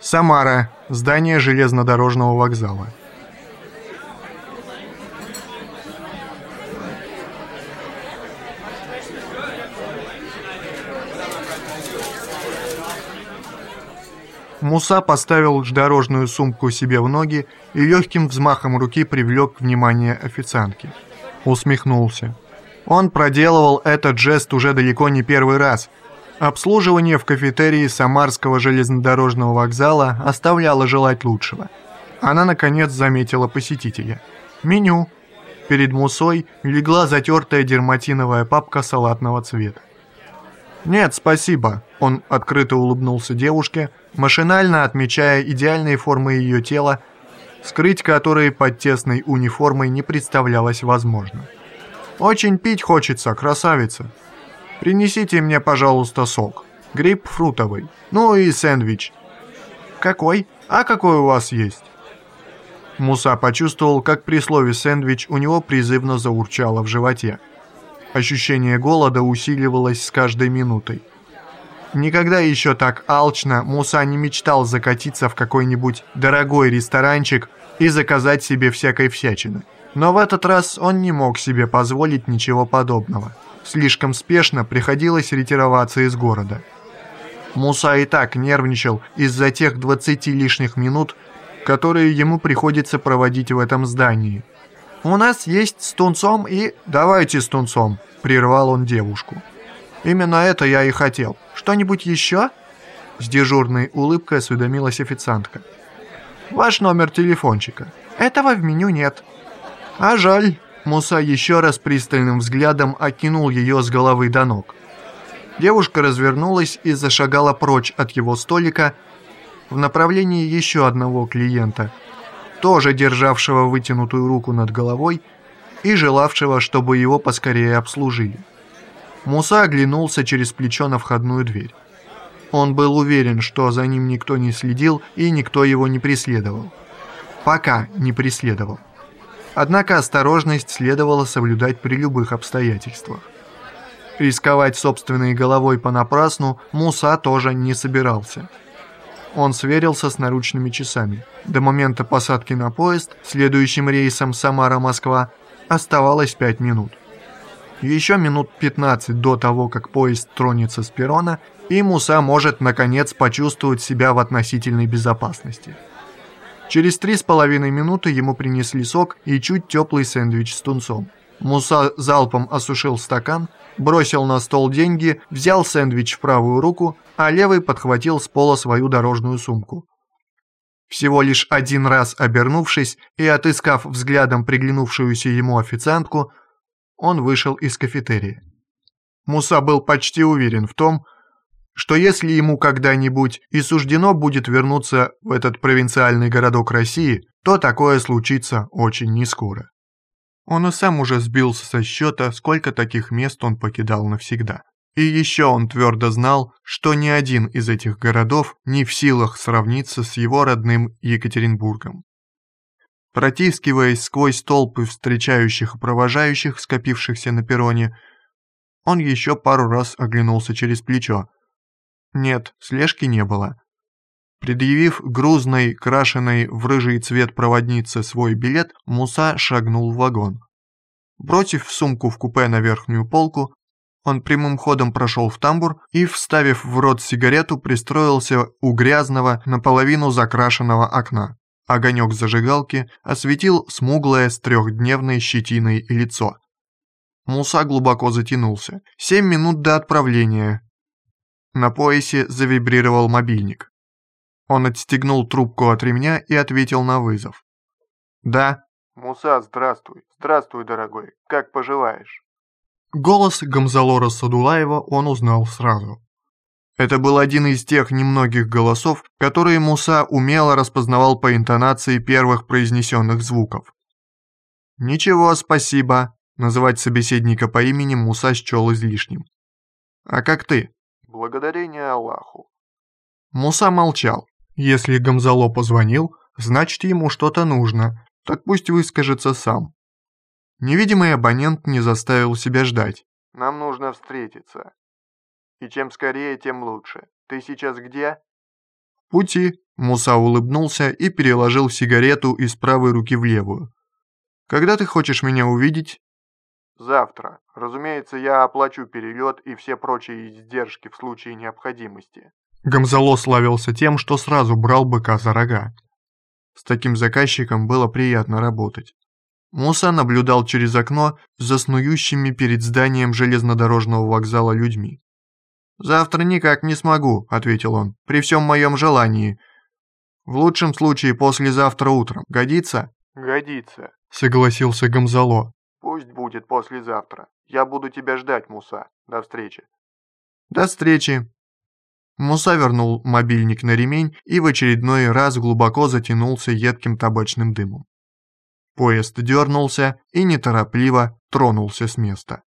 Самара. Здание железнодорожного вокзала. Муса поставил дорожную сумку себе в ноги и легким взмахом руки привлек внимание официантки. Усмехнулся. Он проделывал этот жест уже далеко не первый раз. Обслуживание в кафетерии Самарского железнодорожного вокзала оставляло желать лучшего. Она, наконец, заметила посетителя. Меню. Перед Мусой легла затертая дерматиновая папка салатного цвета. «Нет, спасибо», — он открыто улыбнулся девушке, машинально отмечая идеальные формы ее тела, скрыть которые под тесной униформой не представлялось возможным. «Очень пить хочется, красавица. Принесите мне, пожалуйста, сок. Грейпфрутовый. Ну и сэндвич». «Какой? А какой у вас есть?» Муса почувствовал, как при слове «сэндвич» у него призывно заурчало в животе. Ощущение голода усиливалось с каждой минутой. Никогда еще так алчно Муса не мечтал закатиться в какой-нибудь дорогой ресторанчик и заказать себе всякой всячины. Но в этот раз он не мог себе позволить ничего подобного. Слишком спешно приходилось ретироваться из города. Муса и так нервничал из-за тех 20 лишних минут, которые ему приходится проводить в этом здании. «У нас есть с тунцом и...» «Давайте с тунцом», — прервал он девушку. «Именно это я и хотел. Что-нибудь еще?» С дежурной улыбкой осведомилась официантка. «Ваш номер телефончика. Этого в меню нет». «А жаль». Муса еще раз пристальным взглядом окинул ее с головы до ног. Девушка развернулась и зашагала прочь от его столика в направлении еще одного клиента, тоже державшего вытянутую руку над головой и желавшего, чтобы его поскорее обслужили. Муса оглянулся через плечо на входную дверь. Он был уверен, что за ним никто не следил и никто его не преследовал. Пока не преследовал. Однако осторожность следовало соблюдать при любых обстоятельствах. Рисковать собственной головой понапрасну Муса тоже не собирался. Он сверился с наручными часами. До момента посадки на поезд, следующим рейсом Самара-Москва, оставалось 5 минут. Еще минут 15 до того, как поезд тронется с перрона, и Муса может наконец почувствовать себя в относительной безопасности. Через три с половиной минуты ему принесли сок и чуть теплый сэндвич с тунцом. Муса залпом осушил стакан, бросил на стол деньги, взял сэндвич в правую руку, а левый подхватил с пола свою дорожную сумку. Всего лишь один раз обернувшись и отыскав взглядом приглянувшуюся ему официантку, он вышел из кафетерия. Муса был почти уверен в том, что если ему когда-нибудь и суждено будет вернуться в этот провинциальный городок России, то такое случится очень нескоро. Он и сам уже сбился со счета, сколько таких мест он покидал навсегда. И еще он твердо знал, что ни один из этих городов не в силах сравниться с его родным Екатеринбургом. Протискиваясь сквозь толпы встречающих и провожающих, скопившихся на перроне, он еще пару раз оглянулся через плечо. Нет, слежки не было. Предъявив грузной, крашеной в рыжий цвет проводнице свой билет, Муса шагнул в вагон. Бросив сумку в купе на верхнюю полку, он прямым ходом прошел в тамбур и, вставив в рот сигарету, пристроился у грязного, наполовину закрашенного окна. Огонек зажигалки осветил смуглое с трехдневной щетиной лицо. Муса глубоко затянулся. Семь минут до отправления. На поясе завибрировал мобильник. Он отстегнул трубку от ремня и ответил на вызов. «Да». «Муса, здравствуй. Здравствуй, дорогой. Как поживаешь?» Голос Гамзалора Садулаева он узнал сразу. Это был один из тех немногих голосов, которые Муса умело распознавал по интонации первых произнесенных звуков. «Ничего, спасибо», — называть собеседника по имени Муса счел излишним. «А как ты?» «Благодарение Аллаху». Муса молчал. Если Гамзало позвонил, значит ему что-то нужно, так пусть выскажется сам. Невидимый абонент не заставил себя ждать. «Нам нужно встретиться», и чем скорее, тем лучше. Ты сейчас где?» «Пути. Муса улыбнулся и переложил сигарету из правой руки в левую. «Когда ты хочешь меня увидеть?» «Завтра. Разумеется, я оплачу перелет и все прочие издержки в случае необходимости». Гамзало славился тем, что сразу брал быка за рога. С таким заказчиком было приятно работать. Муса наблюдал через окно за снующими перед зданием железнодорожного вокзала людьми. «Завтра никак не смогу», — ответил он, — «при всем моем желании. В лучшем случае послезавтра утром. Годится?» «Годится», — согласился Гамзало. «Пусть будет послезавтра. Я буду тебя ждать, Муса. До встречи». «До встречи», Муса вернул мобильник на ремень и в очередной раз глубоко затянулся едким табачным дымом. Поезд дернулся и неторопливо тронулся с места.